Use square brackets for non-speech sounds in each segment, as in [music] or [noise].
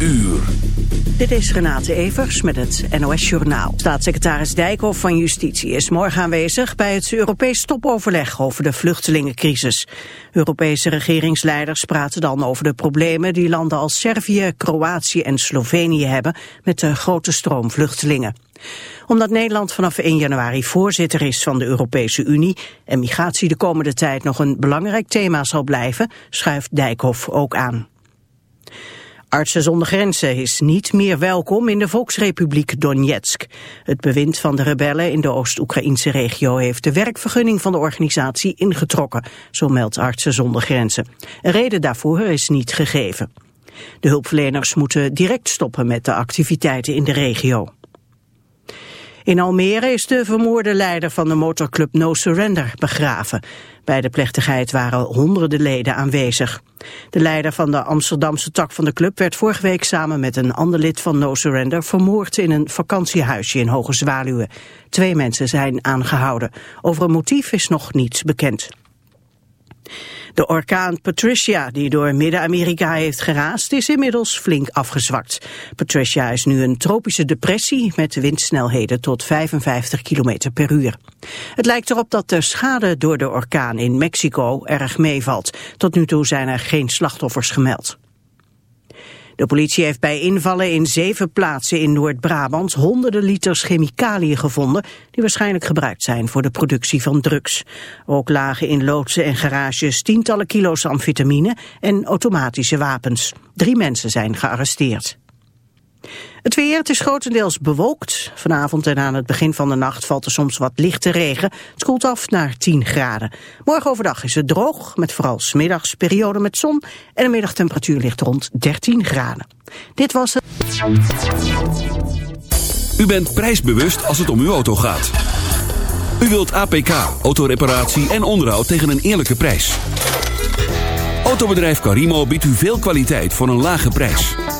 uur. Dit is Renate Evers met het NOS Journaal. Staatssecretaris Dijkhoff van Justitie is morgen aanwezig bij het Europees topoverleg over de vluchtelingencrisis. Europese regeringsleiders praten dan over de problemen die landen als Servië, Kroatië en Slovenië hebben met de grote stroom vluchtelingen omdat Nederland vanaf 1 januari voorzitter is van de Europese Unie en migratie de komende tijd nog een belangrijk thema zal blijven, schuift Dijkhoff ook aan. Artsen zonder grenzen is niet meer welkom in de Volksrepubliek Donetsk. Het bewind van de rebellen in de Oost-Oekraïnse regio heeft de werkvergunning van de organisatie ingetrokken, zo meldt Artsen zonder grenzen. Een reden daarvoor is niet gegeven. De hulpverleners moeten direct stoppen met de activiteiten in de regio. In Almere is de vermoorde leider van de motorclub No Surrender begraven. Bij de plechtigheid waren honderden leden aanwezig. De leider van de Amsterdamse tak van de club werd vorige week samen met een ander lid van No Surrender vermoord in een vakantiehuisje in Hoge Zwaluwe. Twee mensen zijn aangehouden. Over een motief is nog niets bekend. De orkaan Patricia, die door Midden-Amerika heeft geraast, is inmiddels flink afgezwakt. Patricia is nu een tropische depressie met windsnelheden tot 55 km per uur. Het lijkt erop dat de schade door de orkaan in Mexico erg meevalt. Tot nu toe zijn er geen slachtoffers gemeld. De politie heeft bij invallen in zeven plaatsen in Noord-Brabant honderden liters chemicaliën gevonden die waarschijnlijk gebruikt zijn voor de productie van drugs. Ook lagen in loodsen en garages tientallen kilo's amfetamine en automatische wapens. Drie mensen zijn gearresteerd. Het weer, het is grotendeels bewolkt. Vanavond en aan het begin van de nacht valt er soms wat lichte regen. Het koelt af naar 10 graden. Morgen overdag is het droog, met vooral smiddags periode met zon. En de middagtemperatuur ligt rond 13 graden. Dit was het. U bent prijsbewust als het om uw auto gaat. U wilt APK, autoreparatie en onderhoud tegen een eerlijke prijs. Autobedrijf Carimo biedt u veel kwaliteit voor een lage prijs.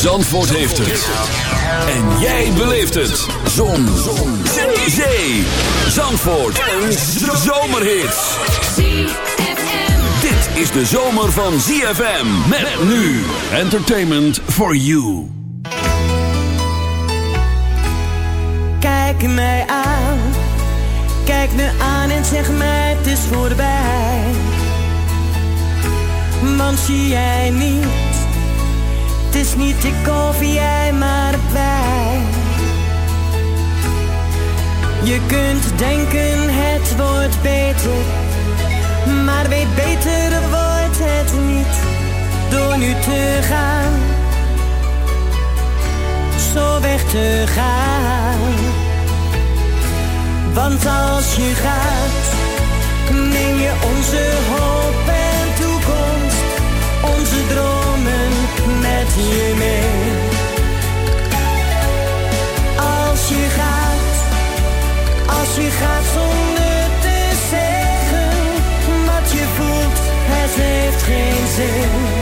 Zandvoort heeft het. En jij beleeft het. Zon. Zon. Zee. Zandvoort. Een zomerhit. Dit is de zomer van ZFM. Met nu. Entertainment for you. Kijk mij aan. Kijk me aan en zeg mij het is voorbij. Want zie jij niet het is niet ik of jij, maar wij. Je kunt denken het wordt beter, maar weet beter wordt het niet door nu te gaan. Zo weg te gaan. Want als je gaat, neem je onze hoop onze dromen met je mee. Als je gaat, als je gaat zonder te zeggen wat je voelt, het heeft geen zin.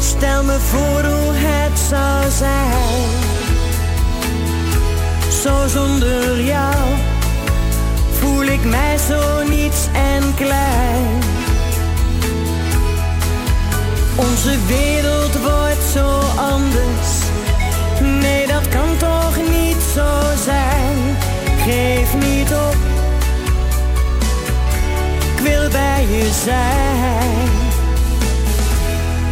Stel me voor hoe het zou zijn. Zo zonder jou voel ik mij zo niets en klein. Onze wereld wordt zo Nee, dat kan toch niet zo zijn. Geef niet op. Ik wil bij je zijn.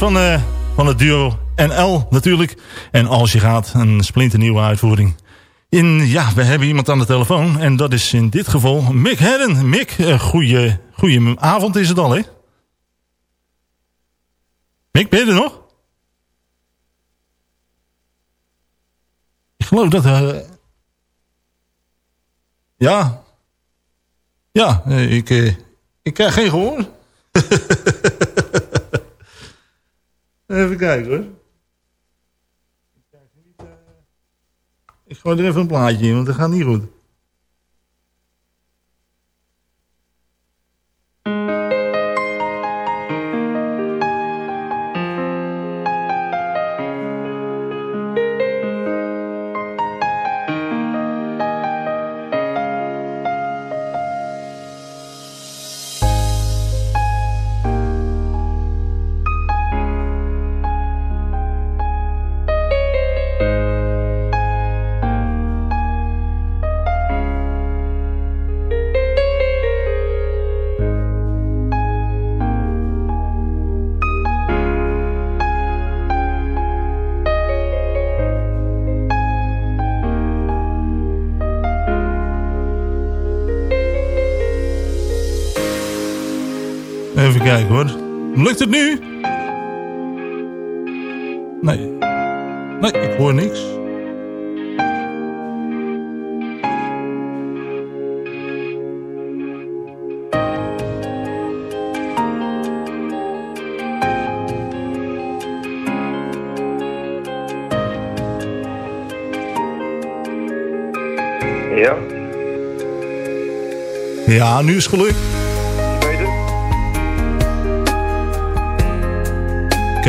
Van, eh, van het duo NL natuurlijk. En als je gaat, een splinternieuwe uitvoering. In, ja, we hebben iemand aan de telefoon. En dat is in dit geval Mick Herren. Mick, uh, goeie, avond is het al, hè? Mick, ben je er nog? Ik geloof dat... eh ja. Ja, ik, ik krijg geen gehoor. Even kijken hoor. Ik gooi er even een plaatje in, want dat gaat niet goed. Het nu? Nee. Nee, ik hoor niks. Ja, Ja, nu is het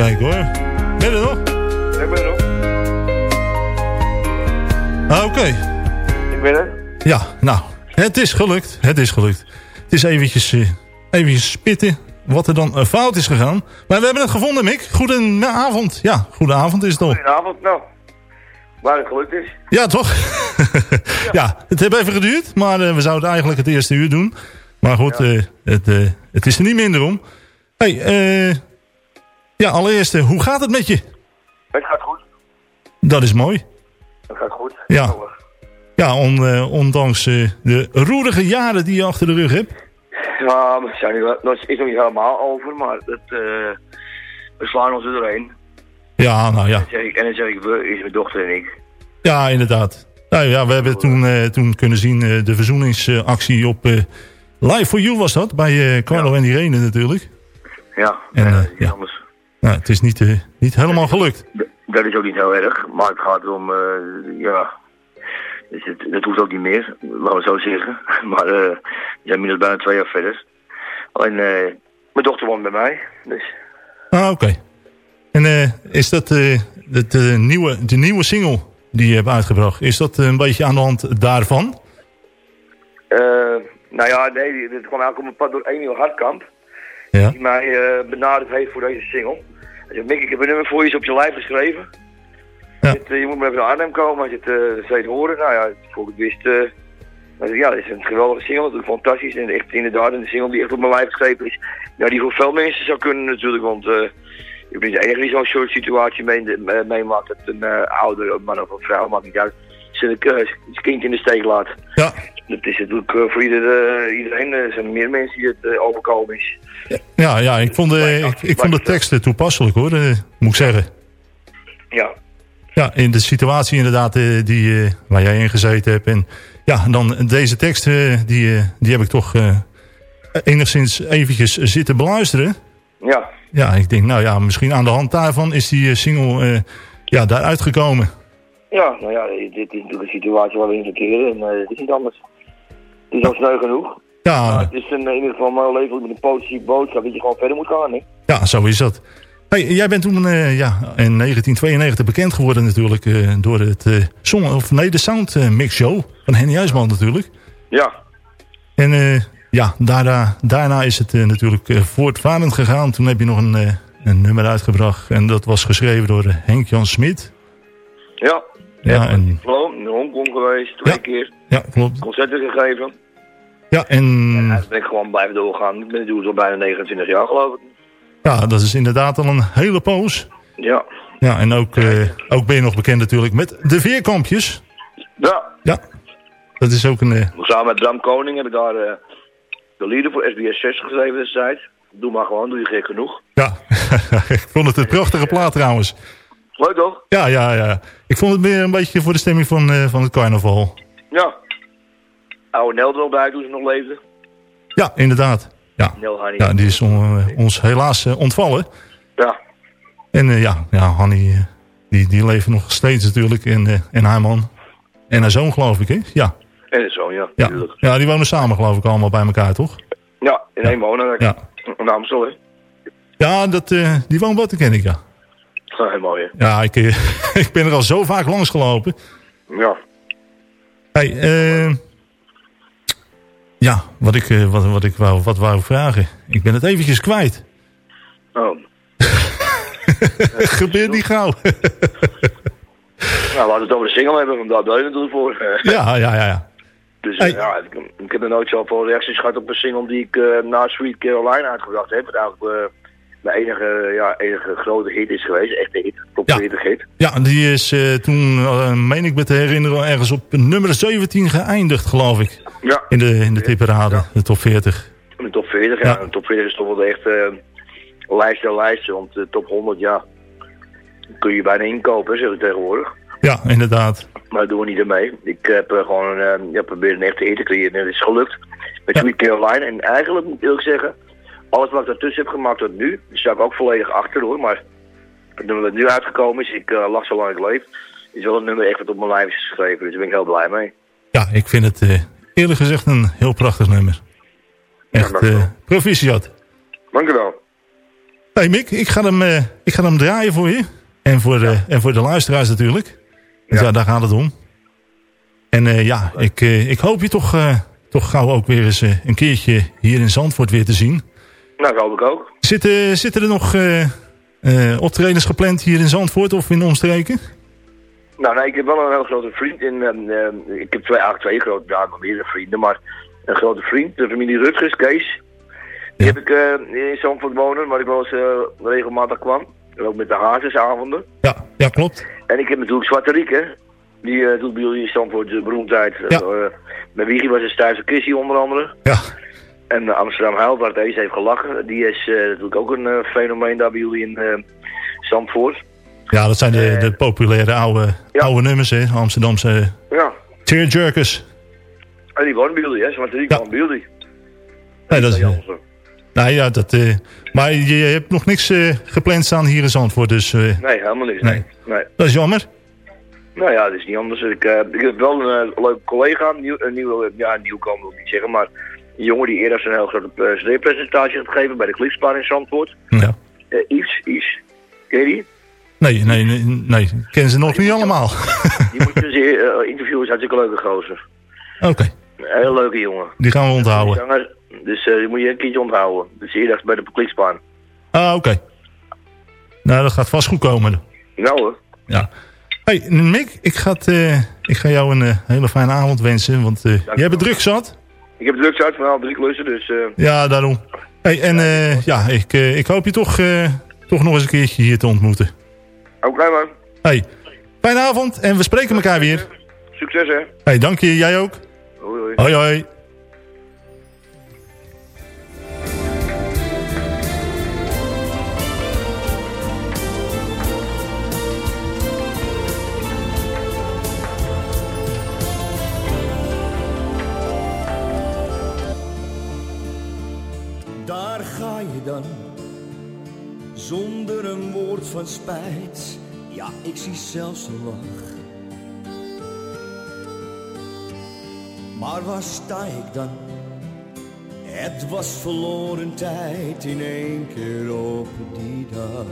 Kijk hoor. Ben je er nog? Ik ben er nog. Ah, Oké. Ik ben er. Ja, nou. Het is gelukt. Het is gelukt. Het is eventjes, eh, eventjes spitten wat er dan eh, fout is gegaan. Maar we hebben het gevonden, Mick. Goedenavond. Ja, goedenavond is het al. Goedenavond. Nou, waar het gelukt is. Ja, toch? [laughs] ja. het heeft even geduurd. Maar eh, we zouden eigenlijk het eerste uur doen. Maar goed, het, het is er niet minder om. hey, eh, ja, allereerst, eh, hoe gaat het met je? Het gaat goed. Dat is mooi. Het gaat goed. Ja. Eh, Ja, on, eh, ondanks de roerige jaren die je achter de rug hebt. Ja, we zijn wel- dat is nog niet helemaal over, maar het, we slaan ons er doorheen. Ja, nou ja. En, zeg ik, en dan zeg ik we, is mijn dochter en ik. Ja, inderdaad. Nou ja, we hebben toen, toen kunnen zien de verzoeningsactie op Live for You was dat. Bij Carlo en Irene natuurlijk. Ja, En, ja. anders. Nou, het is niet, eh, niet helemaal gelukt. Dat is ook niet heel erg, maar het gaat om, eh, ja, dus het, dat hoeft ook niet meer, laten we zo zeggen. [laughs] Maar eh, we zijn inmiddels bijna twee jaar verder. Eh, mijn dochter woont bij mij, dus Ah, oké. En is dat de, de, nieuwe, de nieuwe single die je hebt uitgebracht... is dat een beetje aan de hand daarvan? Nou ja, nee, dit kwam eigenlijk op een pad door Emiel Hartkamp. Ja. Die mij benaderd heeft voor deze single. Mick, ik heb een nummer voor je is op je lijf geschreven. Ja. Dit, eh, je moet maar even naar Arnhem komen als je het uh, steeds horen. Nou ja, voor ik het wist... eh, ja, dit is een geweldige single, natuurlijk fantastisch. En echt inderdaad, een single die echt op mijn lijf geschreven is. Ja, die voor veel mensen zou kunnen natuurlijk, want... eh ik ben niet de enige die zo'n soort situatie mee- eh, meemaakt. Dat een eh, ouder, man of een vrouw, maakt niet uit, zijn, eh, zijn kind in de steek laat. Ja, Dat is natuurlijk eh, voor ieder, eh, iedereen. Er zijn meer mensen die het eh, overkomen is. ja, ja ik, vond de, ik, ik vond de teksten toepasselijk hoor, eh, moet ik zeggen. Ja, Ja, in de situatie inderdaad eh, die, eh, waar jij in gezeten hebt. En ja, dan deze tekst, eh, die, eh, die heb ik toch eh, enigszins eventjes zitten beluisteren. ja. Ja, ik denk, nou ja, misschien aan de hand daarvan is die eh, single eh, ja, daar uitgekomen. Ja, nou ja, dit is natuurlijk een situatie waar we in verkeren en eh, het is niet anders. Het is al sneu genoeg. Ja, Het is een, in ieder geval mijn leven met een positieve boodschap dat je gewoon verder moet gaan. Hè? ja zo is dat. Hey, jij bent toen eh, ja, in 1992 bekend geworden natuurlijk eh, door het eh song, of nee, de Sound Mix Show van Henny Huisman natuurlijk. Ja, En ja, daarna, daarna is het natuurlijk voortvarend gegaan. Toen heb je nog een, een nummer uitgebracht. En dat was geschreven door Henk-Jan Smit. ja. Ja, en, Hongkong geweest, twee Ja. keer. ja, klopt. Concerten gegeven. Ja, en En ben ik gewoon blijven doorgaan. Ik ben natuurlijk al bijna 29 jaar geloof ik. ja, dat is inderdaad al een hele poos. Ja. Ja, en ook, eh, ook ben je nog bekend natuurlijk met de Veerkampjes. Ja. Ja, dat is ook een... eh, Samen met Bram Koning heb ik daar eh, de lieden voor SBS 6 geschreven destijds. Doe maar gewoon, doe je gek genoeg. ja, [laughs] ik vond het een prachtige plaat trouwens. Leuk toch? Ja, ja, ja. Ik vond het meer een beetje voor de stemming van, eh, van het carnaval. Ja. Oude Nel er bij toen ze nog leefde. Ja, inderdaad. Ja, Nel ja die is on- eh, ons helaas eh, ontvallen. Ja. En ja, ja Hanny, die, die leeft nog steeds natuurlijk. En, en haar man. En haar zoon geloof ik, hè? Ja. En zoon, ja. Ja. Ja, die wonen samen geloof ik allemaal bij elkaar, toch? Ja, in één wonen. Ja. In Amstel, hè. Ja, dat, eh, die woonboten ken ik, ja. Mooi, hè. Ja, ik, eh, [laughs] ik ben er al zo vaak langs gelopen. Ja. Hey, eh, ja, wat ik, eh, wat, wat ik wou, wat wou vragen. Ik ben het eventjes kwijt. Oh. [laughs] Gebeurt niet gauw. Nou, laten we het over de single hebben, want daar ben je natuurlijk voor. ja, ja, ja, ja. Dus Hey. ja, ik, ik heb er nooit zoveel reacties gehad op een single die ik eh, na Sweet Caroline uitgebracht heb. Eigenlijk mijn enige, ja, enige grote hit is geweest. Echte hit. Top Ja. 40 hit. Ja, die is eh, toen, eh, meen ik me te herinneren, ergens op nummer 17 geëindigd, geloof ik. Ja. In de, in de tipperade, de top 40. De top 40, ja. De top 40 is toch wel echt eh lijst der lijsten. Want de top 100, ja, kun je bijna inkopen, zeg ik tegenwoordig. Ja, inderdaad. Maar dat doen we niet ermee. Ik heb gewoon ja, proberen een echte hit te creëren en dat is gelukt. Met. Sweet Caroline. En eigenlijk moet ik eerlijk zeggen, alles wat ik daartussen heb gemaakt tot nu, daar sta ik ook volledig achter hoor. Maar het nummer dat nu uitgekomen is, ik uh, lach zolang ik leef, is wel een nummer echt wat op mijn lijf is geschreven. Dus daar ben ik heel blij mee. Ja, ik vind het eh, eerlijk gezegd een heel prachtig nummer. Echt dankjewel. eh proficiat. Dank u wel. Hey Mick, ik ga hem, ik ga hem draaien voor je. En voor, de, en voor de luisteraars natuurlijk. Want Ja. ja, daar gaat het om. En ja, ik, ik hoop je toch, toch gauw ook weer eens een keertje hier in Zandvoort weer te zien. Nou, dat hoop ik ook. Zitten, zitten er nog eh, optredens gepland hier in Zandvoort of in de omstreken? Nou, nee, ik heb wel een heel grote vriend. In, ehm, ehm, ik heb twee, eigenlijk twee grote, ja, meerdere vrienden, maar een grote vriend, de familie Rutgers, Kees. Die Ja. heb ik eh, in Zandvoort wonen, waar ik wel eens regelmatig kwam. Ook met de hazesavonden. Ja, ja klopt. En ik heb natuurlijk Zwarte Rieke. Die eh, doet bij jullie in Zandvoort de beroemdheid. Ja. Met Wiegie was een Stuyfse Chrissy onder andere. Ja, En eh, Amsterdam Huil, waar het eens heeft gelachen. Die is eh, natuurlijk ook een eh, fenomeen daar bij jullie in Zandvoort. Ja, dat zijn de, de populaire oude, Ja. oude nummers, hè. Amsterdamse Ja. tearjerkers. En die woont bij jullie, hè? Want die Ja. bij jullie. Nee, dat is, nee, ja, dat, maar je hebt nog niks gepland staan hier in Zandvoort, dus Nee, helemaal niks. Nee. Nee. dat is jammer. Nou ja, dat is niet anders. Ik, ik heb wel een leuke collega, een, nieuw, nieuwe, ja, nieuwkomer wil ik niet zeggen, maar een jongen die eerder zijn heel grote uh, CD-presentatie heeft gegeven bij de Clipspan in Zandvoort. Ja. Eh Yves, Yves, ken je die? Nee, nee, nee, nee, kennen ze nog niet allemaal. Die moet je dus eh, interviewen, is hartstikke leuke gozer. Oké, Een hele leuke jongen. die gaan we onthouden. Zanger, dus eh, die moet je een keertje onthouden. Dus eerder bij de Clipspan. Ah, oké. Nou, dat gaat vast goed komen. Nou hoor. Ja. Hey, Mick, ik ga, het, eh, ik ga jou een eh, hele fijne avond wensen, want eh, jij bent druk zat. Ik heb uit van al drie klussen, dus eh, Ja, daarom. Hey, en eh, ja, ik, eh, ik hoop je toch, eh, toch nog eens een keertje hier te ontmoeten. oké man. Hey, fijne avond en we spreken elkaar weer. Succes hè. Hey, dank je, jij ook. Hoi hoi. Hoi, hoi. Van spijt. Ja, ik zie zelfs een lach. Maar waar sta ik dan? Het was verloren tijd in één keer op die dag.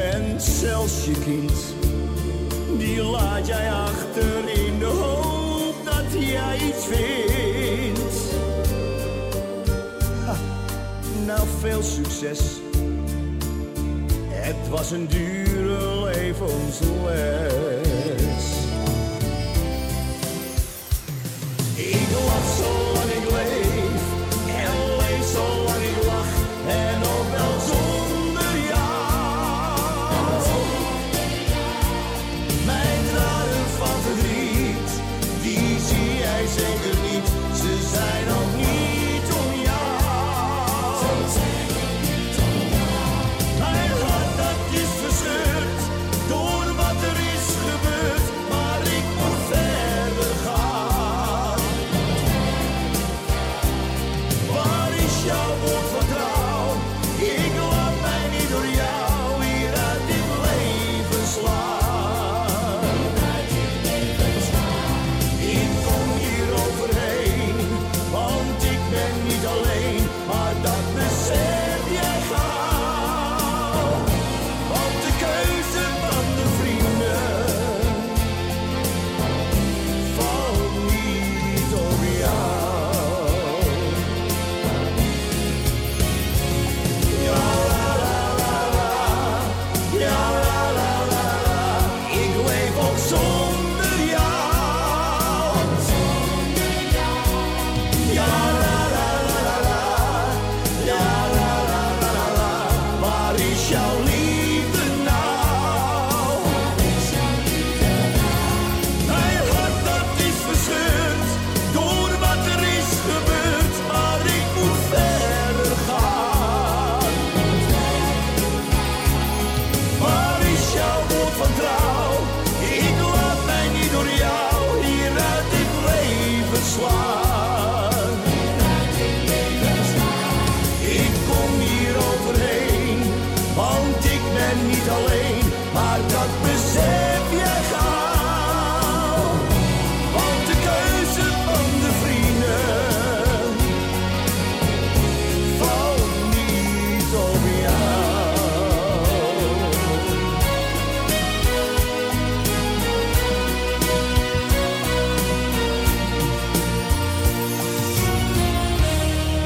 En zelfs je kind, die laat jij achter in de hoop dat jij iets vindt. Veel succes. Het was een dure levensles.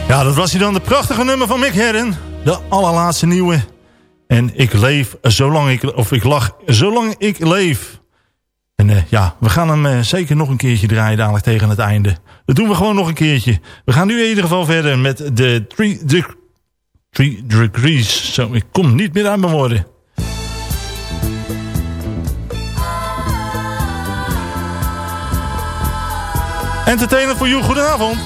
Ja, dat was hij dan, de prachtige nummer van Mick Herren. De allerlaatste nieuwe. En ik leef zolang ik, of ik lach zolang ik leef. En eh, ja, we gaan hem eh, zeker nog een keertje draaien dadelijk tegen het einde. Dat doen we gewoon nog een keertje. We gaan nu in ieder geval verder met de 3 de, three Degrees. Zo, ik kom niet meer aan mijn woorden. Entertainer voor jou, goedenavond.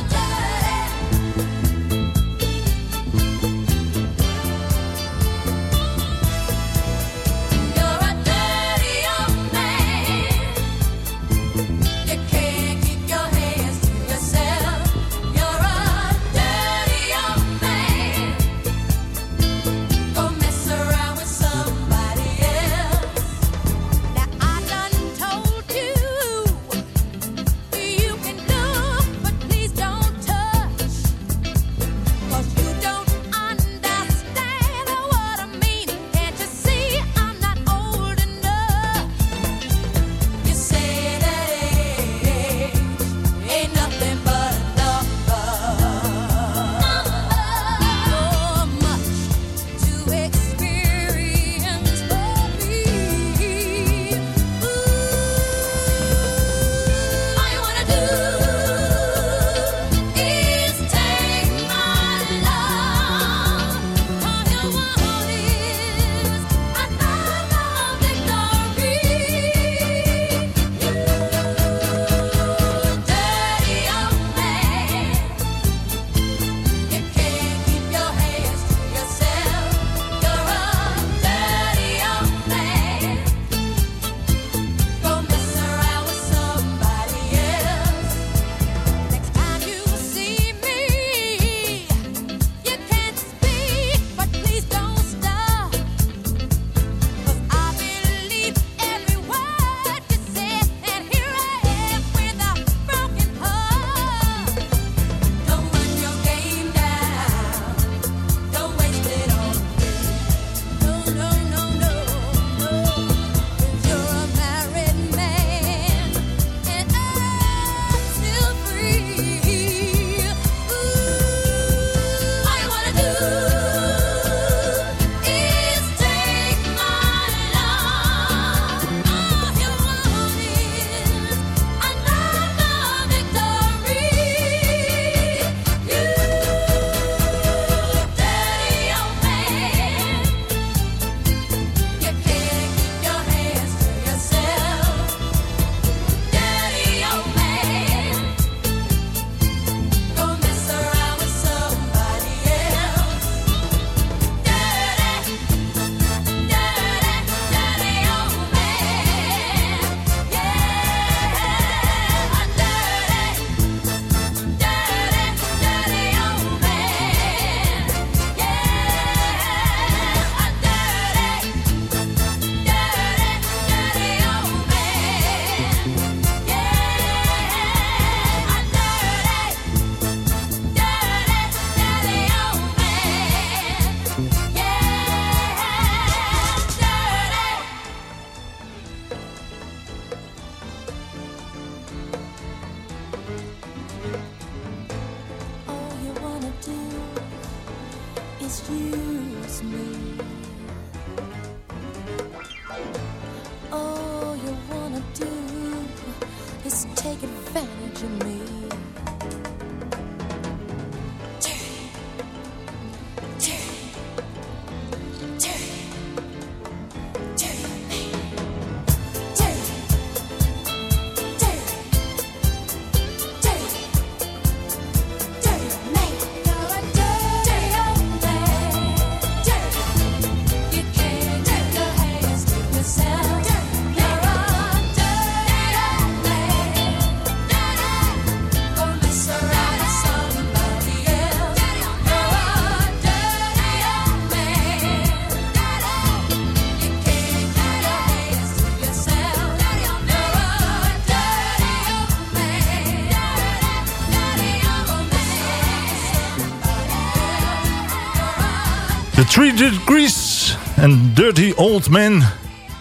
Bridget Grease en Dirty Old Man.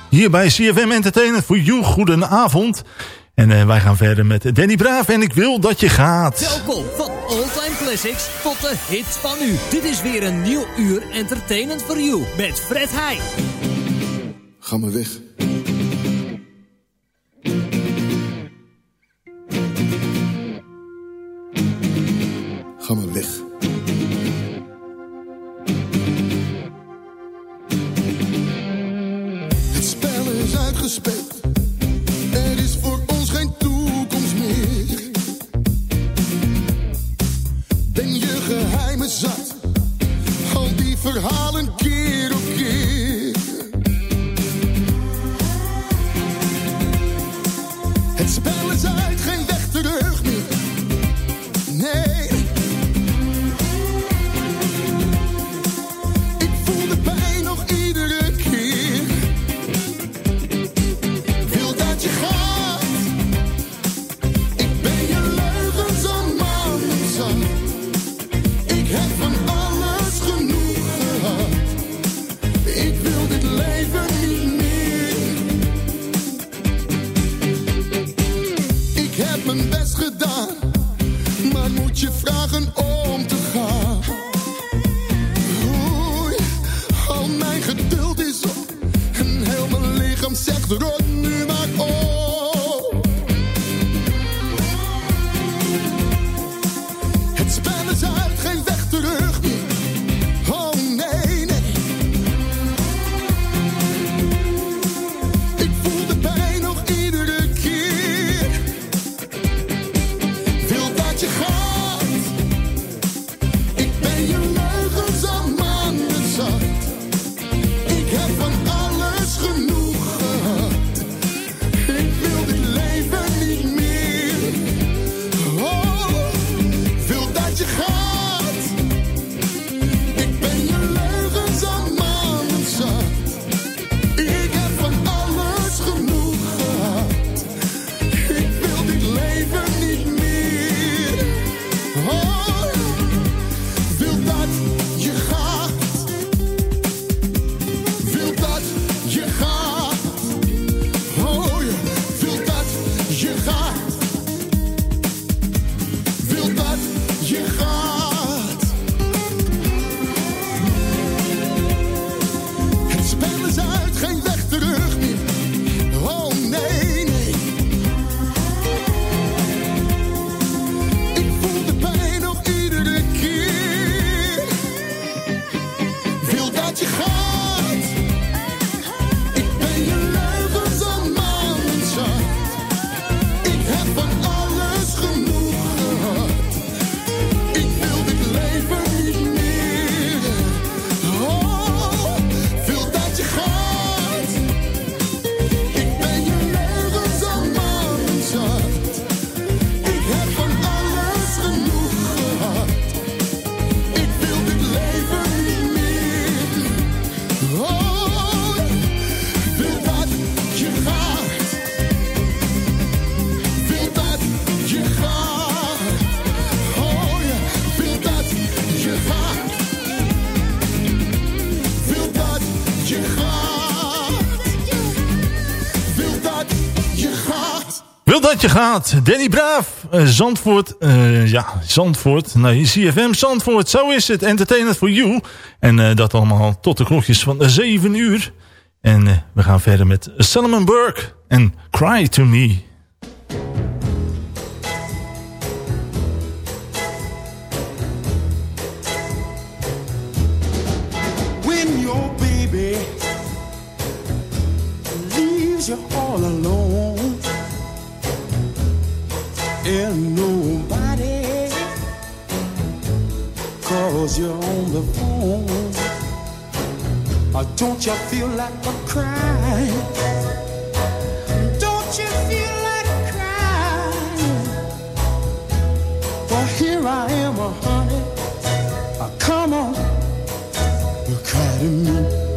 Hier bij CFM Entertainment voor you. Goedenavond. En eh, wij gaan verder met Danny Braaf en ik wil dat je gaat. Welkom van Oldtime Classics tot de hits van nu. Dit is weer een nieuw uur Entertainment for You met Fred Heij. Ga maar weg. je gaat. Danny Braaf, eh, Zandvoort, uh, ja, Zandvoort, nee, CFM Zandvoort, zo is het, Entertainment for You. En eh, dat allemaal tot de klokjes van 7 uur. En we gaan verder met Solomon Burke en Cry To Me. When your baby leaves you all alone cause you're on the phone. Or don't you feel like a crying? Don't you feel like crying? Well, here I am, honey. Come on, you cry to me.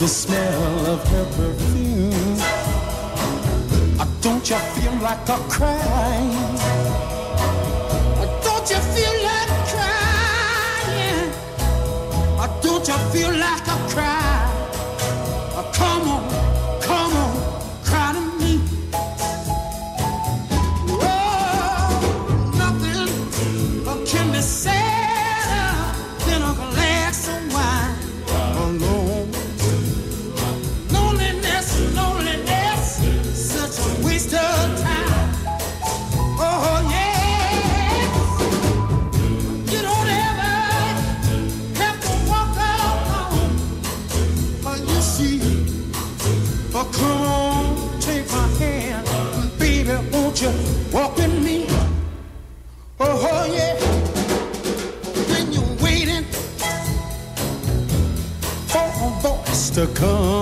the smell of her perfume. Don't you feel like a crying? Don't you feel like crying? Don't you feel like a crying? You walk with me? Oh, oh yeah. You're waiting for a voice to come.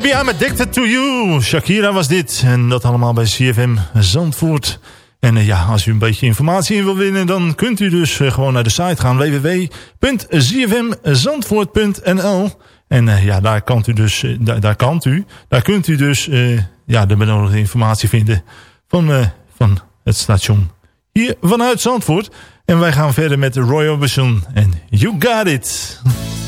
Baby, I'm addicted to you. Shakira was dit. En dat allemaal bij CFM Zandvoort. En uh, ja, als u een beetje informatie in wil winnen... dan kunt u dus uh, gewoon naar de site gaan. www.zfmzandvoort.nl En uh, ja, daar kan u dus... daar, daar u. Daar kunt u dus ja, de benodigde informatie vinden... van, van het station hier vanuit Zandvoort. En wij gaan verder met Roy Orbison en You Got It. [laughs]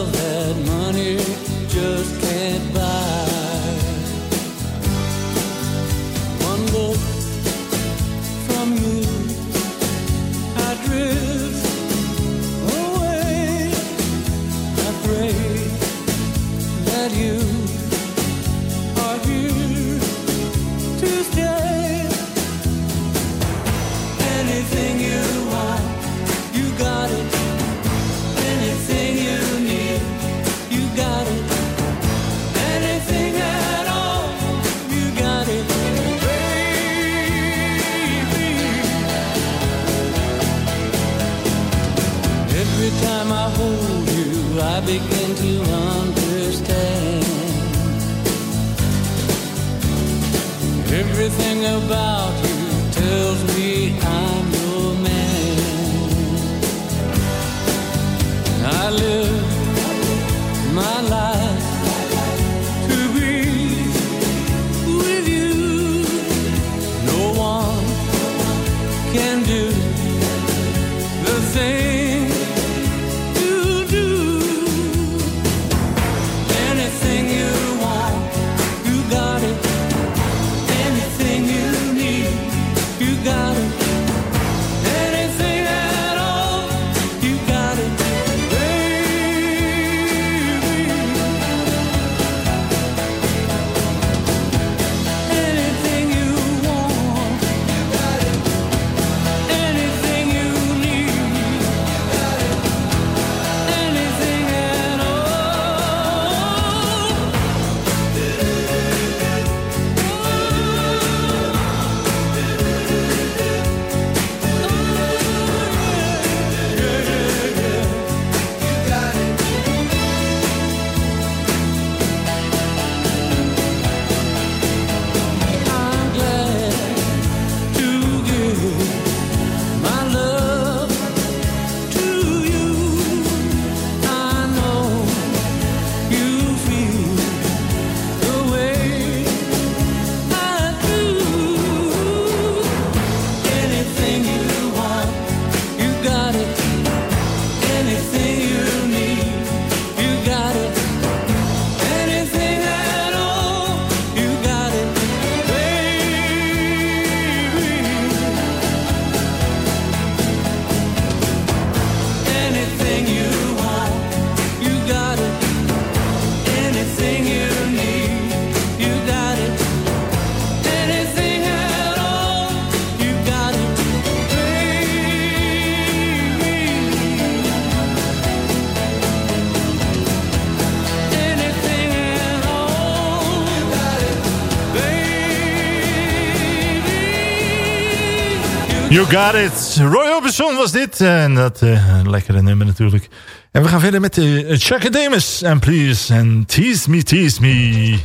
You got it. Roy Orbison was dit. En dat uh, lekkere nummer natuurlijk. En we gaan verder met uh, Chaka Demus. And please, and tease me, tease me.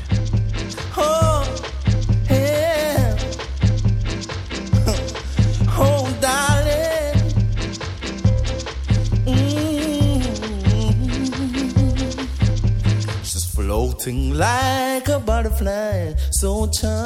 Oh. Oh. Mm. Floating like a butterfly, so charming.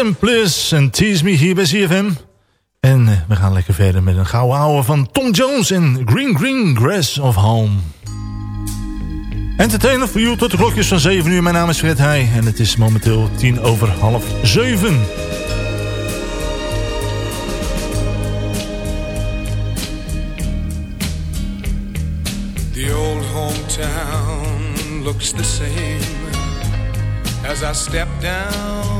En Plus en Tease Me hier bij CFM. En eh, we gaan lekker verder met een gouden ouwe van Tom Jones en Green Green Grass of Home. Entertainer voor you tot de klokjes van 7 uur. Mijn naam is Fred Heij en het is momenteel 10 over half 7. The old hometown looks the same as I step down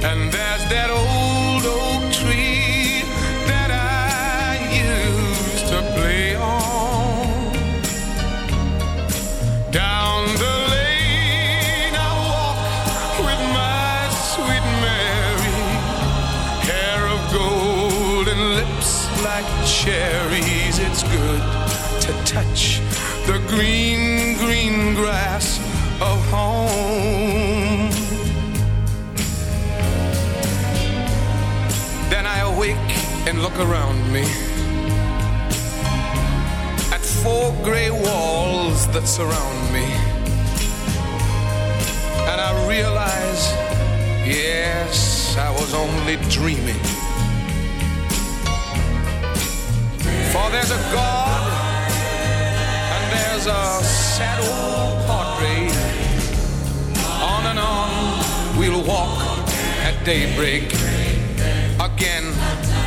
And there's that old oak tree that I used to play on. Down the lane I walk with my sweet Mary, hair of gold and lips like cherries. It's good to touch the green, green grass and look around me at four gray walls that surround me. And I realize, yes, I was only dreaming. For there's a God and there's a sad old portrait. On and on we'll walk at daybreak.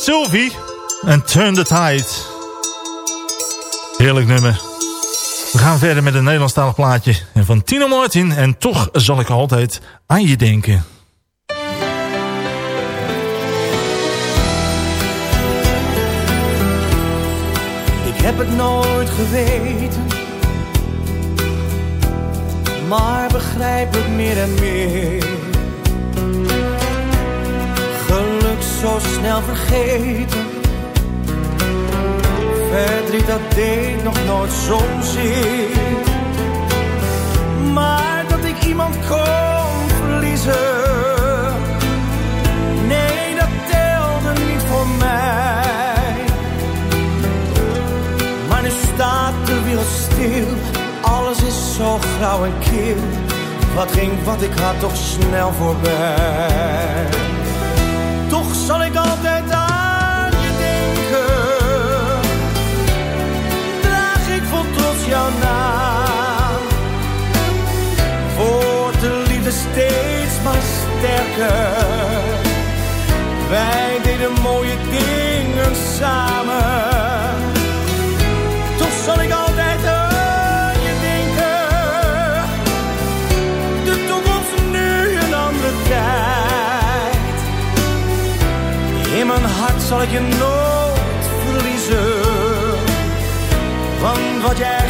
Sylvie en Turn the Tide. Heerlijk nummer. We gaan verder met een Nederlandstalig plaatje. En van Tino Martin. En toch zal ik altijd aan je denken. Ik heb het nooit geweten. Maar begrijp het meer en meer zo snel vergeten. Verdriet dat deed nog nooit zo'n zin. Maar dat ik iemand kon verliezen. Nee, dat telde niet voor mij. Maar nu staat de wereld stil. Alles is zo grauw en kil. Wat ging wat ik had toch snel voorbij. Wij deden mooie dingen samen. Toch zal ik altijd aan je denken. De toekomst nu een andere tijd. In mijn hart zal ik je nooit verliezen. Want wat jij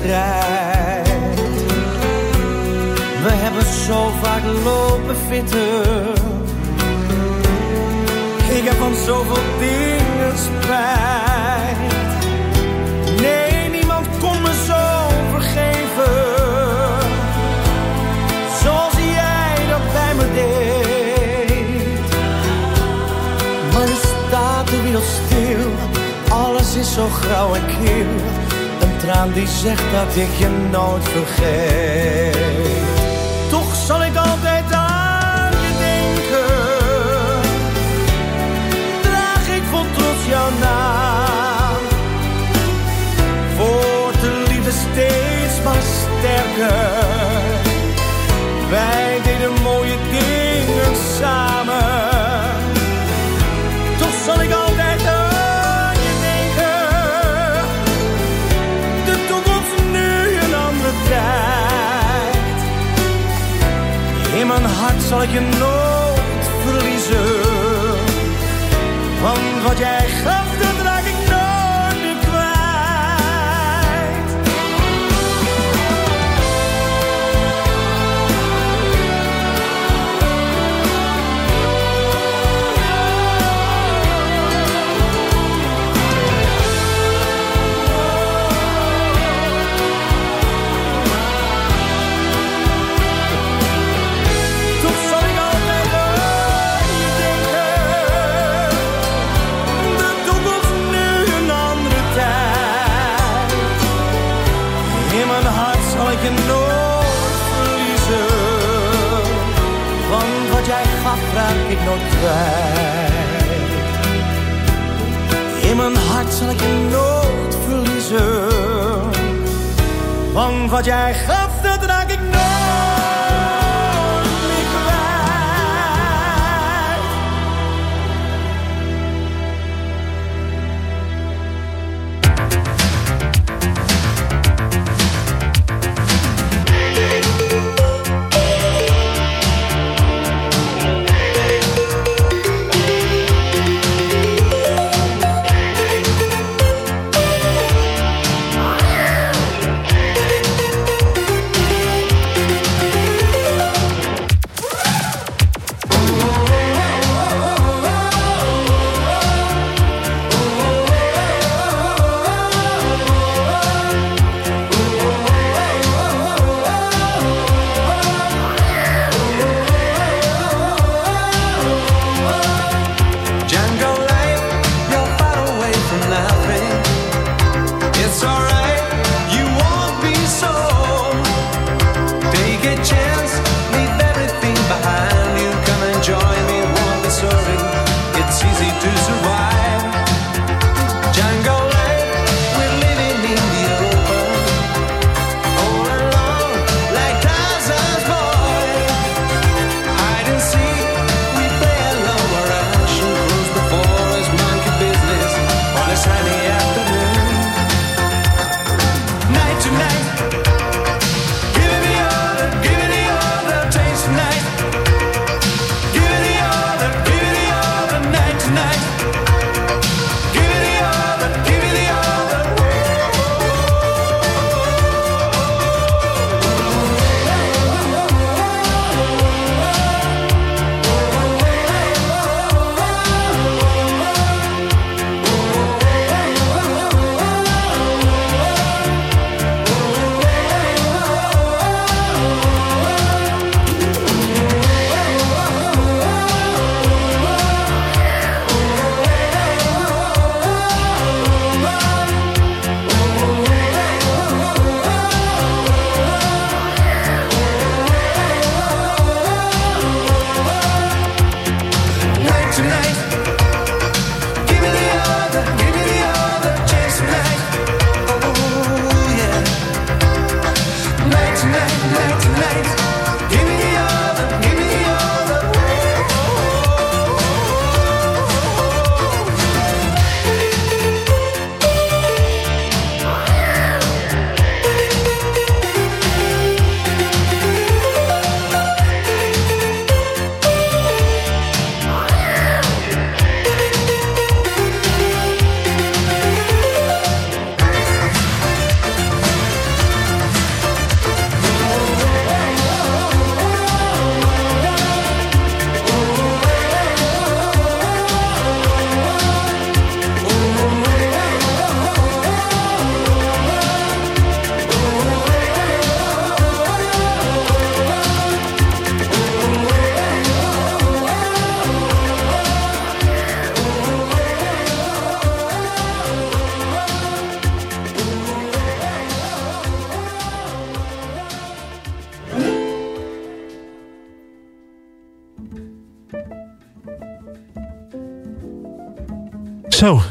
strijd. We hebben zo vaak lopen fitten. Ik heb van zoveel dingen spijt. Nee, niemand kon me zo vergeven. Zoals jij dat bij me deed. Maar nu staat de wereld stil. Alles is zo grauw en kil. Traan die zegt dat ik je nooit vergeet. Hart zal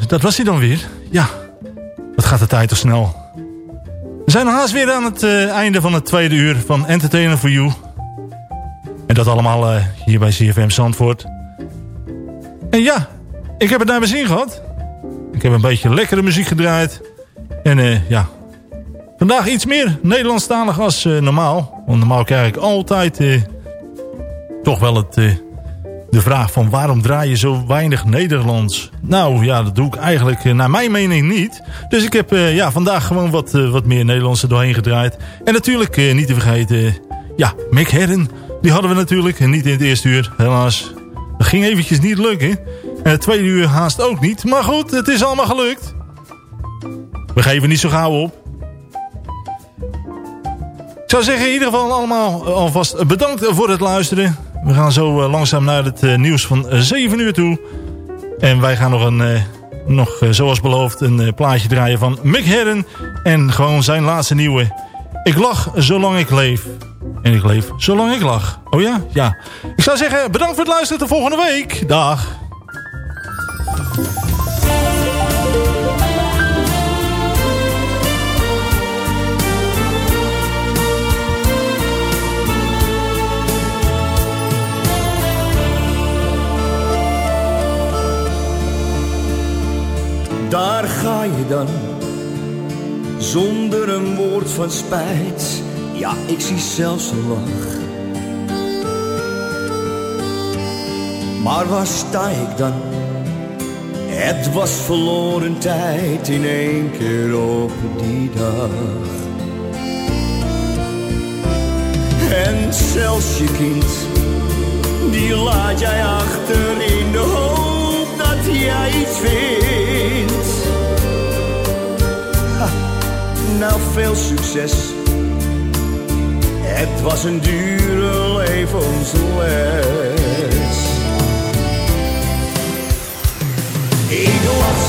dat was hij dan weer. Ja, wat gaat de tijd toch snel. We zijn haast weer aan het eh, einde van het tweede uur van Entertainer for You. En dat allemaal eh, hier bij CFM Zandvoort. En ja, ik heb het naar mijn zin gehad. Ik heb een beetje lekkere muziek gedraaid. En eh, ja, vandaag iets meer Nederlandstalig als normaal. Want normaal krijg ik altijd toch wel het de vraag van waarom draai je zo weinig Nederlands? Nou ja, dat doe ik eigenlijk eh, naar mijn mening niet. Dus ik heb uh, ja, vandaag gewoon wat, uh, wat meer Nederlands er doorheen gedraaid. En natuurlijk niet te vergeten, ja, Mick Herren. Die hadden we natuurlijk, niet in het eerste uur, helaas. Dat ging eventjes niet lukken. En het tweede uur haast ook niet. Maar goed, het is allemaal gelukt. We geven niet zo gauw op. Ik zou zeggen in ieder geval allemaal alvast bedankt voor het luisteren. We gaan zo uh, langzaam naar het uh, nieuws van 7 uur toe. En wij gaan nog, een, nog zoals beloofd een plaatje draaien van Mick Herren. En gewoon zijn laatste nieuwe. Ik lach zolang ik leef. En ik leef zolang ik lach. Oh ja? Ja. Ik zou zeggen bedankt voor het luisteren. Tot volgende week. Dag. Daar ga je dan, zonder een woord van spijt. Ja, ik zie zelfs een lach. Maar waar sta ik dan? Het was verloren tijd in één keer op die dag. En zelfs je kind, die laat jij achter in de hoop dat jij iets vindt. Ha, nou, veel succes. Het was een dure levensles. Ik lach